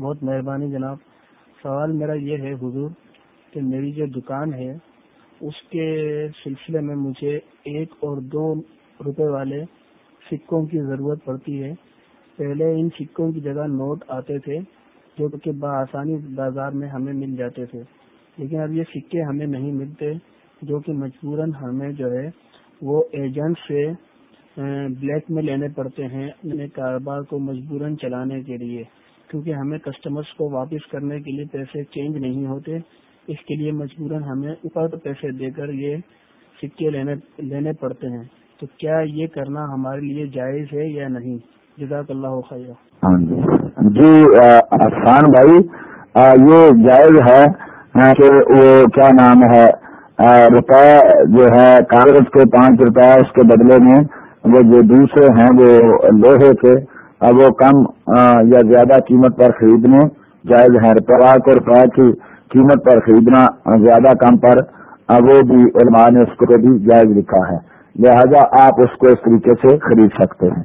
بہت مہربانی جناب۔ سوال میرا یہ ہے حضور کہ میری جو دکان ہے، اس کے سلسلے میں مجھے ایک اور دو روپے والے سکوں کی ضرورت پڑتی ہے۔ پہلے ان سکوں کی جگہ نوٹ آتے تھے، جو کہ بآسانی بازار میں ہمیں مل جاتے تھے۔ لیکن اب یہ سکے ہمیں نہیں ملتے، جو کہ مجبوراً ہمیں جو ہے، وہ ایجنٹ سے بلیک میں لینے پڑتے ہیں، اپنے کاروبار کو مجبوراً چلانے کے لیے۔ کیونکہ ہمیں کسٹمرز کو واپس کرنے کے لیے پیسے چینج نہیں ہوتے، اس کے لیے مجبوراً ہمیں اوپر پیسے دے کر یہ سکے لینے لینے پڑتے ہیں۔ تو کیا یہ کرنا ہمارے لیے جائز ہے یا نہیں؟ جزاک اللہ خیر جی جی افسان بھائی یہ جائز ہے کہ وہ کیا نام ہے روپے جو ہے کاغذ کے پانچ روپے اس کے بدلے میں وہ جو دوسرے ہیں وہ لوہے کے اب وہ کم یا زیادہ قیمت پر خریدنے، جائز ہے کو روپے کی قیمت پر خریدنا زیادہ کم پر وہ بھی علماء نے اس کو بھی جائز لکھا ہے۔ لہذا آپ اس کو اس طریقے سے خرید سکتے ہیں۔